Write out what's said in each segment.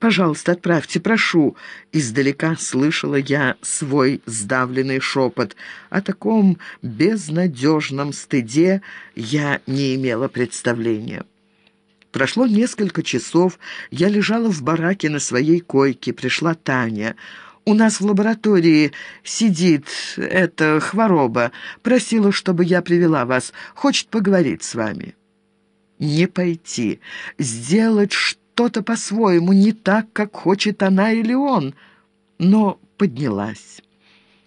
Пожалуйста, отправьте, прошу». Издалека слышала я свой сдавленный шепот. О таком безнадежном стыде я не имела представления. Прошло несколько часов, я лежала в бараке на своей койке, пришла Таня. «У нас в лаборатории сидит эта хвороба. Просила, чтобы я привела вас. Хочет поговорить с вами». «Не пойти. Сделать что-то по-своему, не так, как хочет она или он». Но поднялась.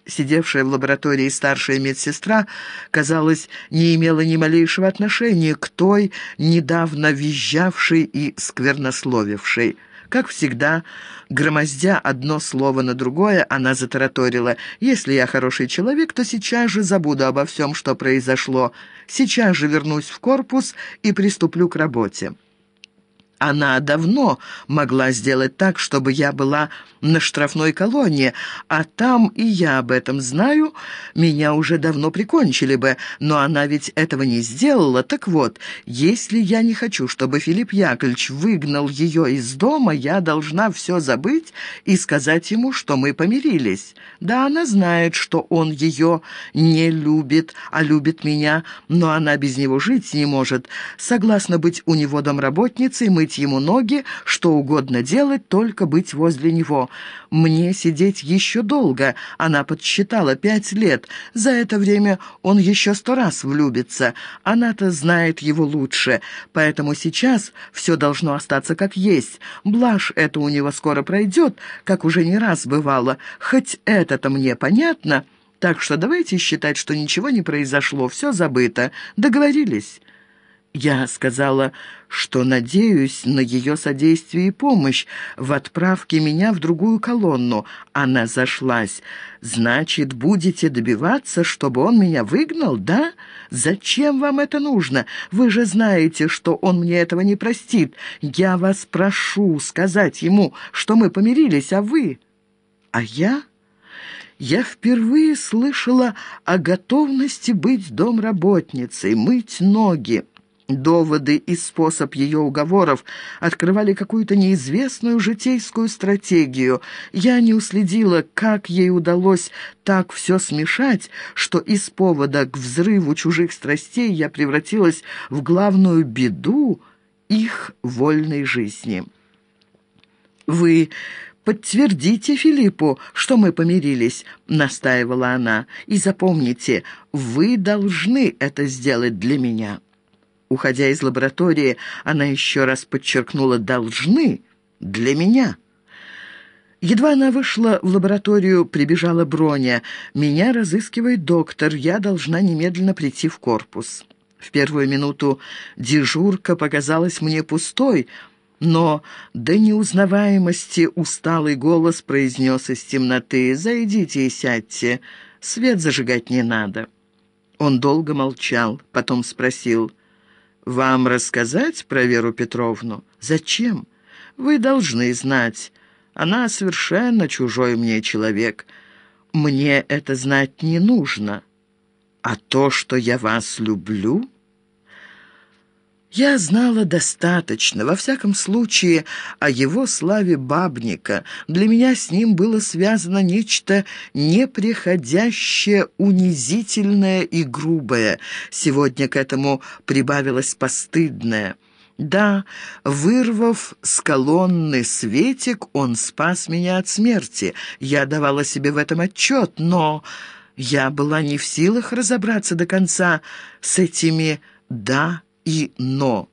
Сидевшая в лаборатории старшая медсестра, казалось, не имела ни малейшего отношения к той, недавно визжавшей и сквернословившей. Как всегда, громоздя одно слово на другое, она затараторила. «Если я хороший человек, то сейчас же забуду обо всем, что произошло. Сейчас же вернусь в корпус и приступлю к работе». Она давно могла сделать так, чтобы я была на штрафной колонии, а там, и я об этом знаю, меня уже давно прикончили бы, но она ведь этого не сделала. Так вот, если я не хочу, чтобы Филипп Яковлевич выгнал ее из дома, я должна все забыть и сказать ему, что мы помирились. Да, она знает, что он ее не любит, а любит меня, но она без него жить не может. Согласна быть у него домработницей, мыть мыть ему ноги, что угодно делать, только быть возле него. Мне сидеть еще долго, она подсчитала пять лет. За это время он еще сто раз влюбится. Она-то знает его лучше, поэтому сейчас все должно остаться как есть. Блажь это у него скоро пройдет, как уже не раз бывало. Хоть это-то мне понятно, так что давайте считать, что ничего не произошло, все забыто. Договорились?» Я сказала, что надеюсь на ее содействие и помощь в отправке меня в другую колонну. Она зашлась. «Значит, будете добиваться, чтобы он меня выгнал, да? Зачем вам это нужно? Вы же знаете, что он мне этого не простит. Я вас прошу сказать ему, что мы помирились, а вы...» «А я...» я впервые слышала о готовности быть домработницей, мыть ноги. Доводы и способ ее уговоров открывали какую-то неизвестную житейскую стратегию. Я не уследила, как ей удалось так все смешать, что из повода к взрыву чужих страстей я превратилась в главную беду их вольной жизни. «Вы подтвердите Филиппу, что мы помирились», — настаивала она, — «и запомните, вы должны это сделать для меня». Уходя из лаборатории, она еще раз подчеркнула «должны» для меня. Едва она вышла в лабораторию, прибежала Броня. «Меня разыскивает доктор, я должна немедленно прийти в корпус». В первую минуту дежурка показалась мне пустой, но до неузнаваемости усталый голос произнес из темноты «Зайдите и сядьте, свет зажигать не надо». Он долго молчал, потом спросил – «Вам рассказать про Веру Петровну? Зачем? Вы должны знать. Она совершенно чужой мне человек. Мне это знать не нужно. А то, что я вас люблю...» Я знала достаточно, во всяком случае, о его славе бабника. Для меня с ним было связано нечто неприходящее, унизительное и грубое. Сегодня к этому прибавилось постыдное. Да, вырвав с колонны светик, он спас меня от смерти. Я давала себе в этом отчет, но я была не в силах разобраться до конца с этими «да» и «но».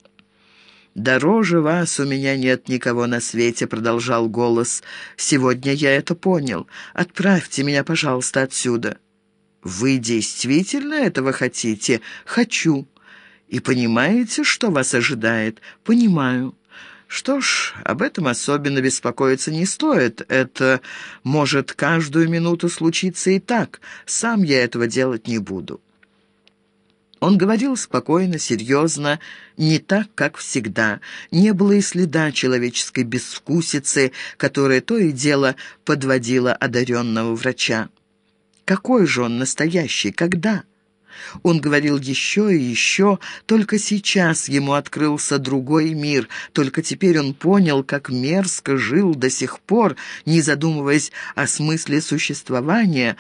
«Дороже вас у меня нет никого на свете», — продолжал голос. «Сегодня я это понял. Отправьте меня, пожалуйста, отсюда». «Вы действительно этого хотите?» «Хочу». «И понимаете, что вас ожидает?» «Понимаю». «Что ж, об этом особенно беспокоиться не стоит. Это может каждую минуту случиться и так. Сам я этого делать не буду». Он говорил спокойно, серьезно, не так, как всегда. Не было и следа человеческой безвкусицы, которая то и дело подводила одаренного врача. Какой же он настоящий? Когда? Он говорил еще и еще, только сейчас ему открылся другой мир, только теперь он понял, как мерзко жил до сих пор, не задумываясь о смысле существования,